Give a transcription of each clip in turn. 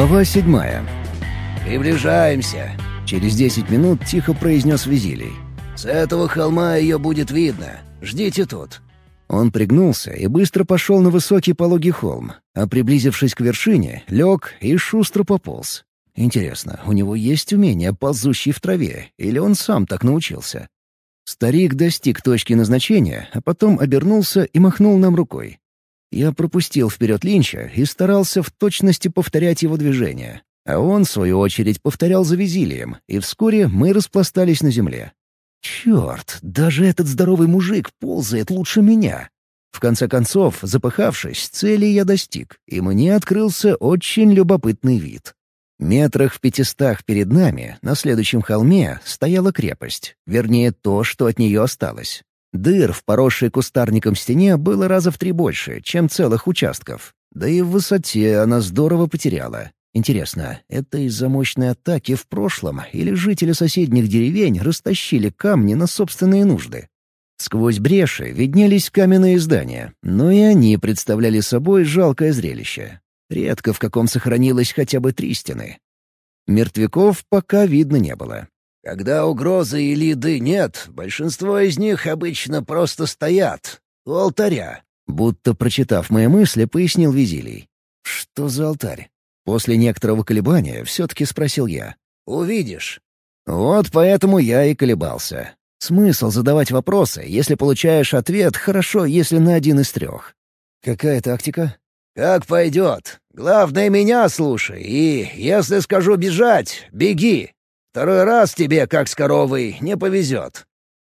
Глава седьмая. «Приближаемся», — через десять минут тихо произнес Визилий. «С этого холма ее будет видно. Ждите тут». Он пригнулся и быстро пошел на высокий пологий холм, а приблизившись к вершине, лег и шустро пополз. Интересно, у него есть умение, ползущий в траве, или он сам так научился? Старик достиг точки назначения, а потом обернулся и махнул нам рукой. Я пропустил вперед Линча и старался в точности повторять его движения. А он, в свою очередь, повторял за Визилием, и вскоре мы распластались на земле. Черт, даже этот здоровый мужик ползает лучше меня. В конце концов, запыхавшись, цели я достиг, и мне открылся очень любопытный вид. Метрах в пятистах перед нами, на следующем холме, стояла крепость, вернее, то, что от нее осталось. Дыр в поросшей кустарником стене было раза в три больше, чем целых участков. Да и в высоте она здорово потеряла. Интересно, это из-за мощной атаки в прошлом или жители соседних деревень растащили камни на собственные нужды? Сквозь бреши виднелись каменные здания, но и они представляли собой жалкое зрелище. Редко в каком сохранилось хотя бы три стены. Мертвяков пока видно не было. Когда угрозы или еды нет, большинство из них обычно просто стоят. У алтаря. Будто прочитав мои мысли, пояснил Визилий. «Что за алтарь?» После некоторого колебания все-таки спросил я. «Увидишь». Вот поэтому я и колебался. Смысл задавать вопросы, если получаешь ответ, хорошо, если на один из трех. Какая тактика? «Как пойдет. Главное, меня слушай, и, если скажу бежать, беги. Второй раз тебе, как с коровой, не повезет».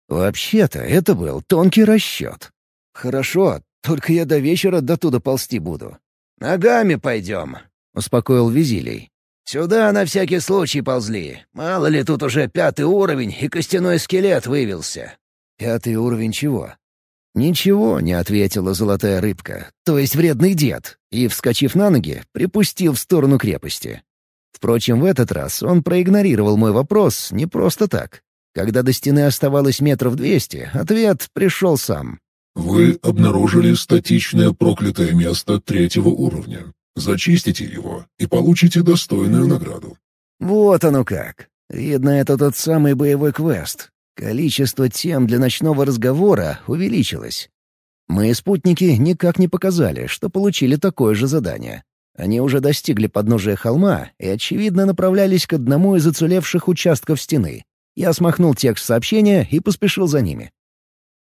Вообще-то это был тонкий расчет. «Хорошо, только я до вечера до туда ползти буду». «Ногами пойдем», — успокоил Визилий. «Сюда на всякий случай ползли. Мало ли тут уже пятый уровень, и костяной скелет вывелся». «Пятый уровень чего?» «Ничего», — не ответила золотая рыбка, то есть вредный дед, и, вскочив на ноги, припустил в сторону крепости. Впрочем, в этот раз он проигнорировал мой вопрос не просто так. Когда до стены оставалось метров двести, ответ пришел сам. «Вы обнаружили статичное проклятое место третьего уровня. Зачистите его и получите достойную награду». Вот оно как. Видно, это тот самый боевой квест. Количество тем для ночного разговора увеличилось. Мои спутники никак не показали, что получили такое же задание. Они уже достигли подножия холма и, очевидно, направлялись к одному из оцелевших участков стены. Я смахнул текст сообщения и поспешил за ними.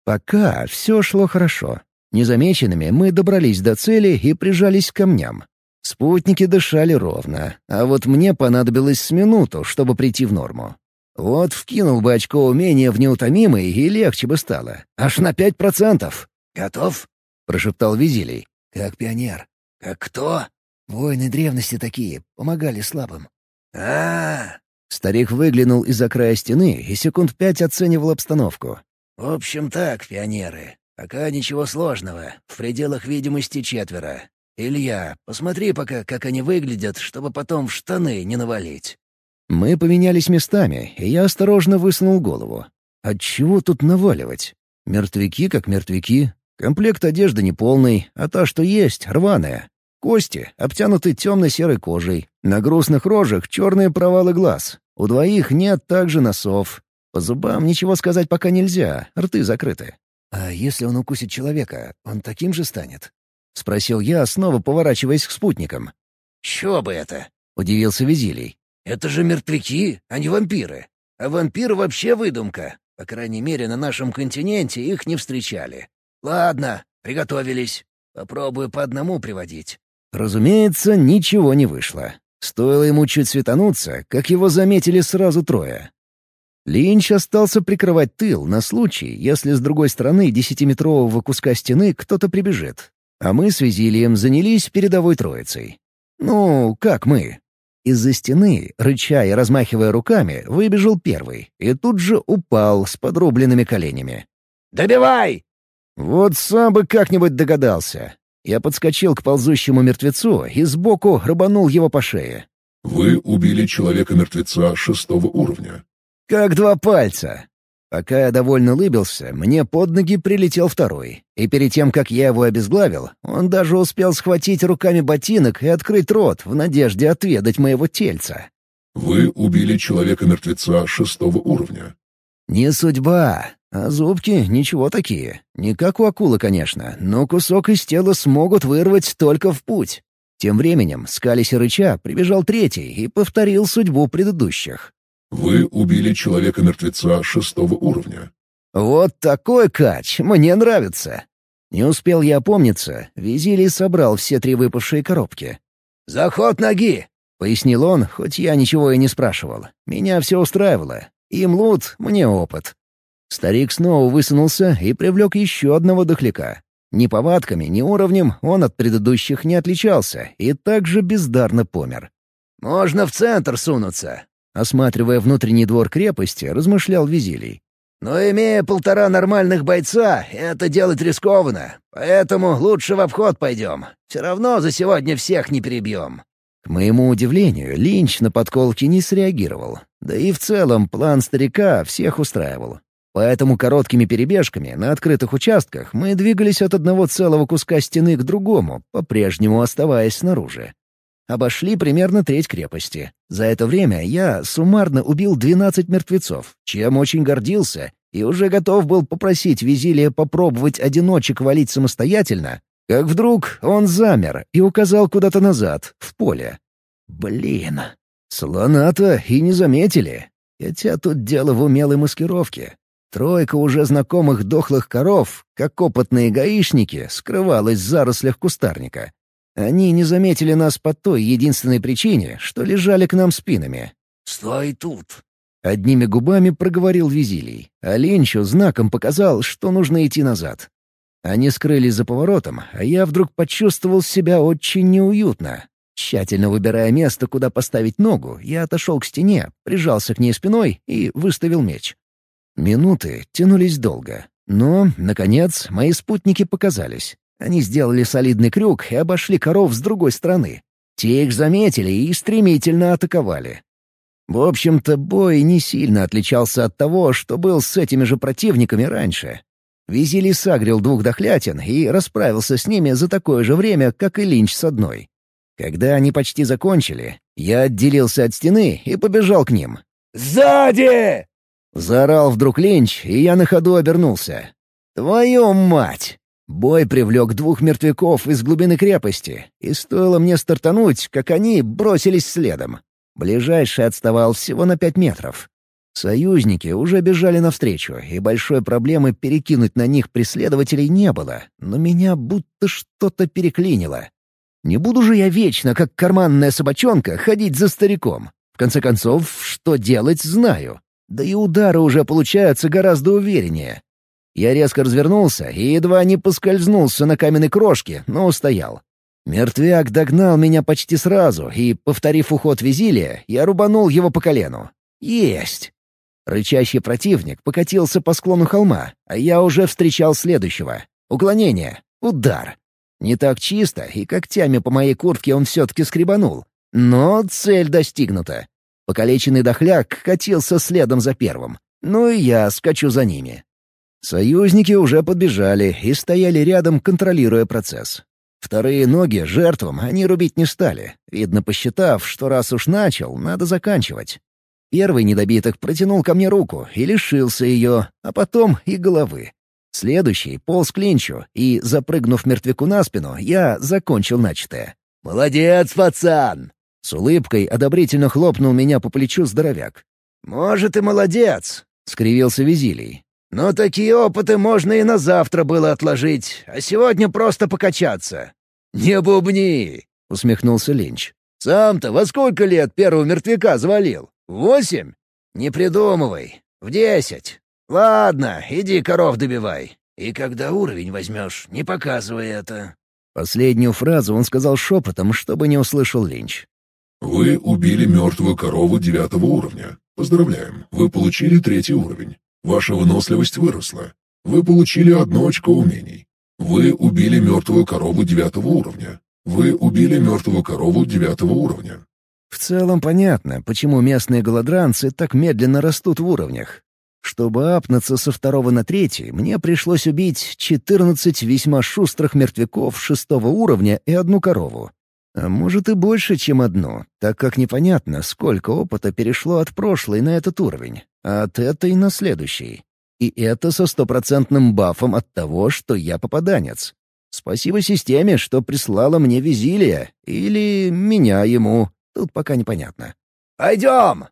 Пока все шло хорошо. Незамеченными мы добрались до цели и прижались к камням. Спутники дышали ровно, а вот мне понадобилось с минуту, чтобы прийти в норму. Вот вкинул бы очко умения в неутомимый, и легче бы стало. Аж на пять процентов. «Готов?» — прошептал Визилий. «Как пионер». «Как кто?» Воины древности такие, помогали слабым. а, -а, -а Старик выглянул из-за края стены и секунд пять оценивал обстановку. «В общем так, пионеры. Пока ничего сложного. В пределах видимости четверо. Илья, посмотри пока, как они выглядят, чтобы потом в штаны не навалить». Мы поменялись местами, и я осторожно высунул голову. Отчего тут наваливать? Мертвяки как мертвяки. Комплект одежды неполный, а та, что есть, рваная. Кости обтянуты темно-серой кожей. На грустных рожах черные провалы глаз. У двоих нет также носов. По зубам ничего сказать пока нельзя, рты закрыты. «А если он укусит человека, он таким же станет?» — спросил я, снова поворачиваясь к спутникам. «Чё бы это?» — удивился Визилий. «Это же мертвяки, а не вампиры. А вампир вообще выдумка. По крайней мере, на нашем континенте их не встречали. Ладно, приготовились. Попробую по одному приводить. Разумеется, ничего не вышло. Стоило ему чуть светануться, как его заметили сразу трое. Линч остался прикрывать тыл на случай, если с другой стороны десятиметрового куска стены кто-то прибежит. А мы с Визилием занялись передовой троицей. Ну, как мы? Из-за стены, рыча и размахивая руками, выбежал первый и тут же упал с подрубленными коленями. «Добивай!» Вот сам бы как-нибудь догадался. Я подскочил к ползущему мертвецу и сбоку рыбанул его по шее. «Вы убили человека-мертвеца шестого уровня». «Как два пальца». Пока я довольно улыбился, мне под ноги прилетел второй. И перед тем, как я его обезглавил, он даже успел схватить руками ботинок и открыть рот в надежде отведать моего тельца. Вы убили человека-мертвеца шестого уровня. Не судьба, а зубки ничего такие. Не как у акулы, конечно, но кусок из тела смогут вырвать только в путь. Тем временем, скались и рыча, прибежал третий и повторил судьбу предыдущих. Вы убили человека-мертвеца шестого уровня. Вот такой кач, мне нравится. Не успел я опомниться, Визилий собрал все три выпавшие коробки. «Заход ноги!» — пояснил он, хоть я ничего и не спрашивал. Меня все устраивало. Им лут, мне опыт. Старик снова высунулся и привлек еще одного дохляка. Ни повадками, ни уровнем он от предыдущих не отличался и также бездарно помер. «Можно в центр сунуться», Осматривая внутренний двор крепости, размышлял Визилий. «Но имея полтора нормальных бойца, это делать рискованно, поэтому лучше в обход пойдем. Все равно за сегодня всех не перебьем». К моему удивлению, Линч на подколки не среагировал. Да и в целом план старика всех устраивал. Поэтому короткими перебежками на открытых участках мы двигались от одного целого куска стены к другому, по-прежнему оставаясь снаружи. Обошли примерно треть крепости. За это время я суммарно убил 12 мертвецов, чем очень гордился, и уже готов был попросить Визилия попробовать одиночек валить самостоятельно, как вдруг он замер и указал куда-то назад, в поле. Блин, слона-то и не заметили. Хотя тут дело в умелой маскировке. Тройка уже знакомых дохлых коров, как опытные гаишники, скрывалась в зарослях кустарника. Они не заметили нас по той единственной причине, что лежали к нам спинами. «Стой тут!» Одними губами проговорил Визилий, а Ленчу знаком показал, что нужно идти назад. Они скрылись за поворотом, а я вдруг почувствовал себя очень неуютно. Тщательно выбирая место, куда поставить ногу, я отошел к стене, прижался к ней спиной и выставил меч. Минуты тянулись долго, но, наконец, мои спутники показались. Они сделали солидный крюк и обошли коров с другой стороны. Те их заметили и стремительно атаковали. В общем-то, бой не сильно отличался от того, что был с этими же противниками раньше. Визили сагрил двух дохлятин и расправился с ними за такое же время, как и Линч с одной. Когда они почти закончили, я отделился от стены и побежал к ним. «Сзади!» Заорал вдруг Линч, и я на ходу обернулся. «Твою мать!» Бой привлек двух мертвяков из глубины крепости, и стоило мне стартануть, как они бросились следом. Ближайший отставал всего на пять метров. Союзники уже бежали навстречу, и большой проблемы перекинуть на них преследователей не было, но меня будто что-то переклинило. Не буду же я вечно, как карманная собачонка, ходить за стариком. В конце концов, что делать, знаю. Да и удары уже получаются гораздо увереннее. Я резко развернулся и едва не поскользнулся на каменной крошке, но устоял. Мертвяк догнал меня почти сразу, и, повторив уход Визилия, я рубанул его по колену. Есть! Рычащий противник покатился по склону холма, а я уже встречал следующего. Уклонение. Удар. Не так чисто, и когтями по моей куртке он все-таки скребанул. Но цель достигнута. Покалеченный дохляк катился следом за первым. Ну и я скачу за ними. Союзники уже подбежали и стояли рядом, контролируя процесс. Вторые ноги жертвам они рубить не стали, видно посчитав, что раз уж начал, надо заканчивать. Первый недобиток протянул ко мне руку и лишился ее, а потом и головы. Следующий полз к клинчу, и, запрыгнув мертвяку на спину, я закончил начатое. «Молодец, пацан!» С улыбкой одобрительно хлопнул меня по плечу здоровяк. «Может, и молодец!» — скривился Визилий. Но такие опыты можно и на завтра было отложить, а сегодня просто покачаться». «Не бубни!» — усмехнулся Линч. «Сам-то во сколько лет первого мертвяка завалил? Восемь? Не придумывай. В десять. Ладно, иди коров добивай. И когда уровень возьмешь, не показывай это». Последнюю фразу он сказал шепотом, чтобы не услышал Линч. «Вы убили мертвую корову девятого уровня. Поздравляем, вы получили третий уровень. Ваша выносливость выросла. Вы получили одно очко умений. Вы убили мертвую корову девятого уровня. Вы убили мертвую корову девятого уровня. В целом понятно, почему местные голодранцы так медленно растут в уровнях. Чтобы апнуться со второго на третий, мне пришлось убить 14 весьма шустрых мертвяков шестого уровня и одну корову. А может и больше, чем одну, так как непонятно, сколько опыта перешло от прошлой на этот уровень, а от этой на следующий. И это со стопроцентным бафом от того, что я попаданец. Спасибо системе, что прислала мне Визилия, или меня ему, тут пока непонятно. «Пойдем!»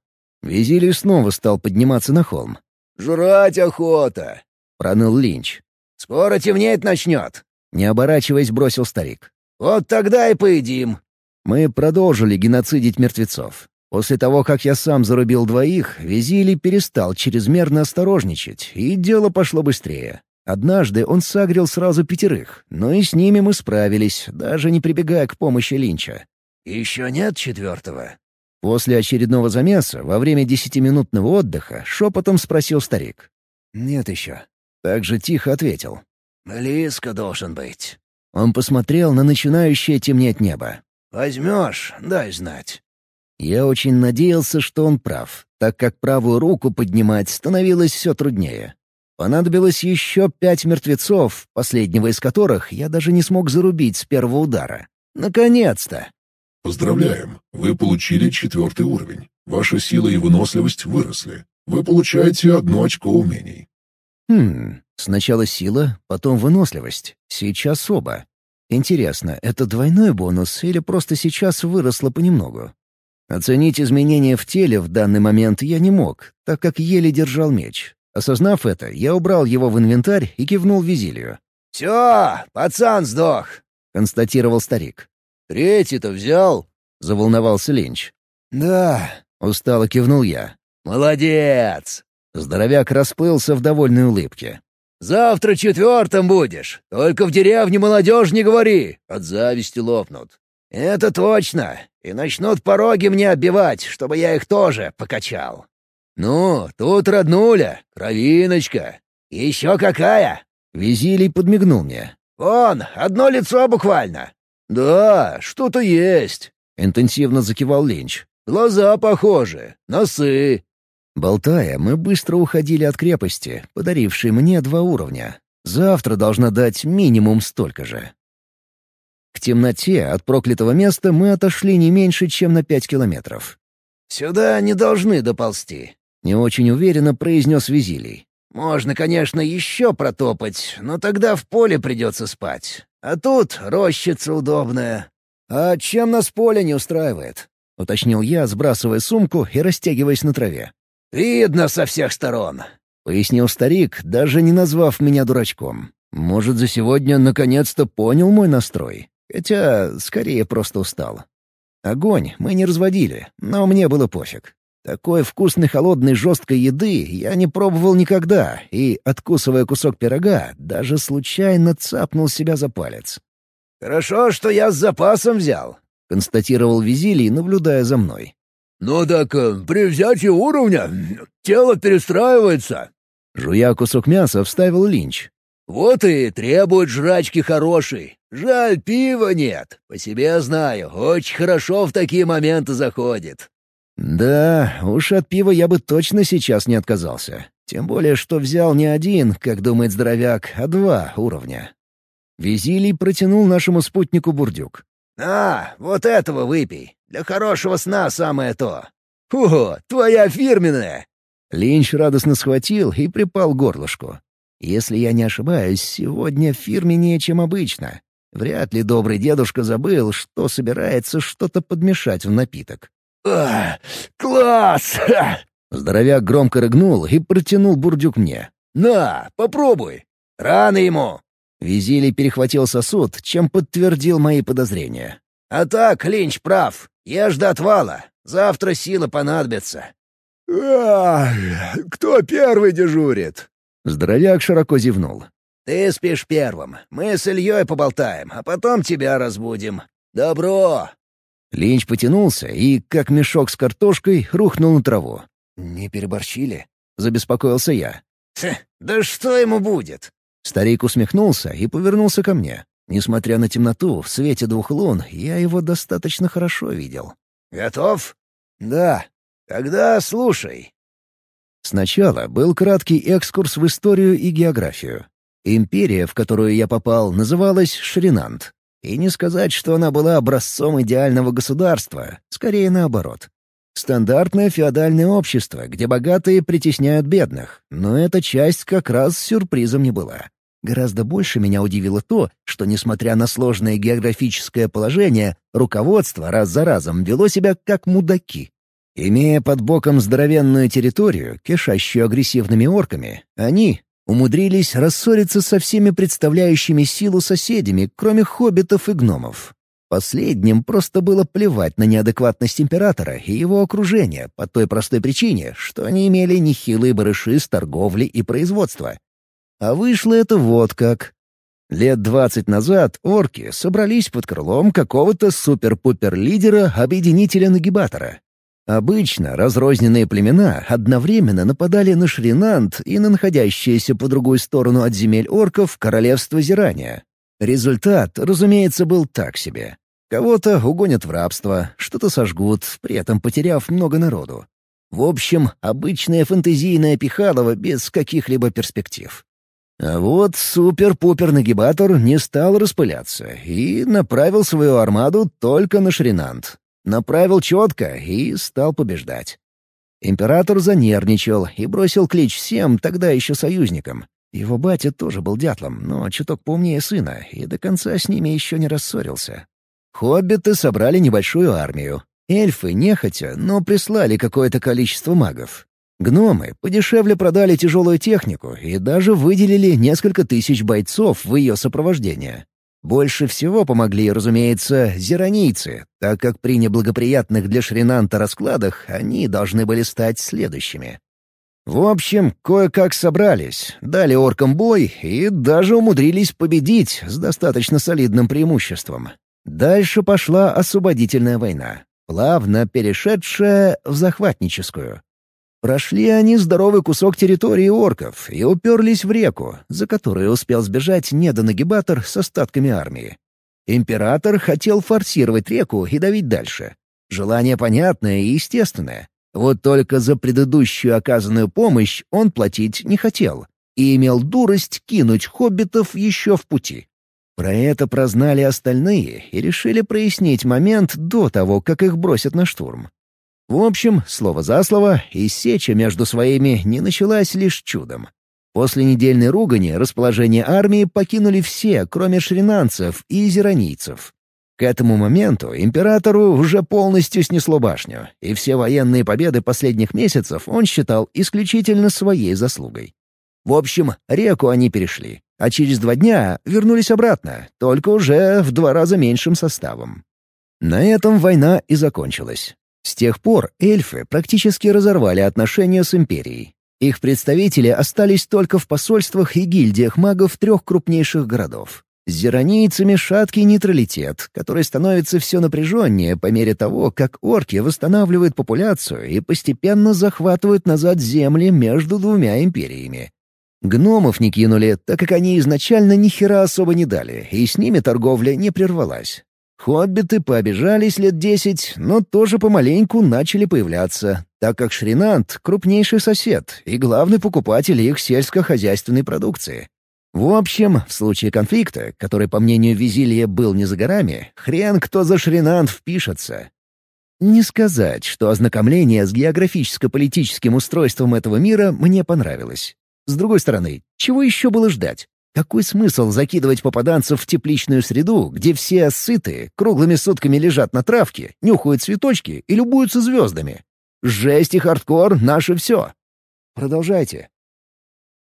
Визилий снова стал подниматься на холм. «Жрать охота!» — проныл Линч. «Скоро темнеть начнет!» Не оборачиваясь, бросил старик. «Вот тогда и поедим!» Мы продолжили геноцидить мертвецов. После того, как я сам зарубил двоих, Визилий перестал чрезмерно осторожничать, и дело пошло быстрее. Однажды он сагрил сразу пятерых, но и с ними мы справились, даже не прибегая к помощи Линча. «Еще нет четвертого?» После очередного замеса, во время десятиминутного отдыха, шепотом спросил старик. «Нет еще». Так же тихо ответил. «Близко должен быть». Он посмотрел на начинающее темнеть небо. «Возьмешь, дай знать». Я очень надеялся, что он прав, так как правую руку поднимать становилось все труднее. Понадобилось еще пять мертвецов, последнего из которых я даже не смог зарубить с первого удара. Наконец-то! Поздравляем! Вы получили четвертый уровень. Ваша сила и выносливость выросли. Вы получаете одно очко умений. Хм, сначала сила, потом выносливость. Сейчас оба. Интересно, это двойной бонус или просто сейчас выросло понемногу? Оценить изменения в теле в данный момент я не мог, так как еле держал меч. Осознав это, я убрал его в инвентарь и кивнул Визилию. «Все, пацан сдох», — констатировал старик. «Третий-то взял?» — заволновался Линч. «Да», — устало кивнул я. «Молодец!» Здоровяк расплылся в довольной улыбке. «Завтра четвертым будешь. Только в деревне молодежь не говори, от зависти лопнут. Это точно. И начнут пороги мне отбивать, чтобы я их тоже покачал. Ну, тут роднуля, кровиночка. Еще какая?» Визилий подмигнул мне. «Вон, одно лицо буквально. «Да, что-то есть», — интенсивно закивал Линч. «Глаза похожи, носы». Болтая, мы быстро уходили от крепости, подарившей мне два уровня. Завтра должна дать минимум столько же. К темноте от проклятого места мы отошли не меньше, чем на пять километров. «Сюда не должны доползти», — не очень уверенно произнес Визилий. «Можно, конечно, еще протопать, но тогда в поле придется спать. А тут рощица удобная. А чем нас поле не устраивает? — уточнил я, сбрасывая сумку и растягиваясь на траве. «Видно со всех сторон», — пояснил старик, даже не назвав меня дурачком. «Может, за сегодня наконец-то понял мой настрой? Хотя, скорее, просто устал. Огонь мы не разводили, но мне было пофиг. Такой вкусной холодной жесткой еды я не пробовал никогда, и, откусывая кусок пирога, даже случайно цапнул себя за палец. «Хорошо, что я с запасом взял», — констатировал Визилий, наблюдая за мной. «Ну так э, при взятии уровня тело перестраивается». Жуя кусок мяса, вставил Линч. «Вот и требует жрачки хорошей. Жаль, пива нет. По себе знаю, очень хорошо в такие моменты заходит». Да, уж от пива я бы точно сейчас не отказался. Тем более, что взял не один, как думает здоровяк, а два уровня. Визилий протянул нашему спутнику бурдюк. «А, вот этого выпей. Для хорошего сна самое то. Ого, твоя фирменная!» Линч радостно схватил и припал горлышку. Если я не ошибаюсь, сегодня фирменнее, чем обычно. Вряд ли добрый дедушка забыл, что собирается что-то подмешать в напиток. А, класс!» Здоровяк громко рыгнул и протянул бурдюк мне. «На, попробуй! Рано ему!» Визилий перехватил сосуд, чем подтвердил мои подозрения. «А так, Линч прав. Ешь до отвала. Завтра сила понадобится». «Кто первый дежурит?» Здоровяк широко зевнул. «Ты спишь первым. Мы с Ильей поболтаем, а потом тебя разбудим. Добро!» Линч потянулся и, как мешок с картошкой, рухнул на траву. «Не переборщили?» — забеспокоился я. «Да что ему будет?» Старик усмехнулся и повернулся ко мне. Несмотря на темноту, в свете двух лун я его достаточно хорошо видел. «Готов?» «Да». «Тогда слушай. Сначала был краткий экскурс в историю и географию. Империя, в которую я попал, называлась Шринант. И не сказать, что она была образцом идеального государства, скорее наоборот. Стандартное феодальное общество, где богатые притесняют бедных, но эта часть как раз сюрпризом не была. Гораздо больше меня удивило то, что, несмотря на сложное географическое положение, руководство раз за разом вело себя как мудаки. Имея под боком здоровенную территорию, кишащую агрессивными орками, они умудрились рассориться со всеми представляющими силу соседями, кроме хоббитов и гномов. Последним просто было плевать на неадекватность императора и его окружения по той простой причине, что они имели нехилые барыши с торговли и производства. А вышло это вот как. Лет двадцать назад орки собрались под крылом какого-то супер-пупер-лидера, объединителя-нагибатора. Обычно разрозненные племена одновременно нападали на Шринант и на находящееся по другую сторону от земель орков королевство Зирания. Результат, разумеется, был так себе. Кого-то угонят в рабство, что-то сожгут, при этом потеряв много народу. В общем, обычная фэнтезийная пихалова без каких-либо перспектив. А вот супер-пупер-нагибатор не стал распыляться и направил свою армаду только на Шринант. Направил четко и стал побеждать. Император занервничал и бросил клич всем тогда еще союзникам. Его батя тоже был дятлом, но чуток поумнее сына, и до конца с ними еще не рассорился. Хоббиты собрали небольшую армию. Эльфы нехотя, но прислали какое-то количество магов. Гномы подешевле продали тяжелую технику и даже выделили несколько тысяч бойцов в ее сопровождение. Больше всего помогли, разумеется, зеронийцы, так как при неблагоприятных для Шринанта раскладах они должны были стать следующими. В общем, кое-как собрались, дали оркам бой и даже умудрились победить с достаточно солидным преимуществом. Дальше пошла освободительная война, плавно перешедшая в захватническую. Прошли они здоровый кусок территории орков и уперлись в реку, за которой успел сбежать недонагибатор с остатками армии. Император хотел форсировать реку и давить дальше. Желание понятное и естественное. Вот только за предыдущую оказанную помощь он платить не хотел и имел дурость кинуть хоббитов еще в пути. Про это прознали остальные и решили прояснить момент до того, как их бросят на штурм. В общем, слово за слово, и сеча между своими не началась лишь чудом. После недельной ругани расположение армии покинули все, кроме шринанцев и зеронийцев. К этому моменту императору уже полностью снесло башню, и все военные победы последних месяцев он считал исключительно своей заслугой. В общем, реку они перешли, а через два дня вернулись обратно, только уже в два раза меньшим составом. На этом война и закончилась. С тех пор эльфы практически разорвали отношения с Империей. Их представители остались только в посольствах и гильдиях магов трех крупнейших городов. С зеронийцами шаткий нейтралитет, который становится все напряженнее по мере того, как орки восстанавливают популяцию и постепенно захватывают назад земли между двумя империями. Гномов не кинули, так как они изначально ни хера особо не дали, и с ними торговля не прервалась. Хоббиты пообижались лет десять, но тоже помаленьку начали появляться, так как Шринант — крупнейший сосед и главный покупатель их сельскохозяйственной продукции. В общем, в случае конфликта, который, по мнению Визилия, был не за горами, хрен кто за Шринант впишется. Не сказать, что ознакомление с географическо-политическим устройством этого мира мне понравилось. С другой стороны, чего еще было ждать? Какой смысл закидывать попаданцев в тепличную среду, где все сытые, круглыми сутками лежат на травке, нюхают цветочки и любуются звездами? Жесть и хардкор — наше все. Продолжайте.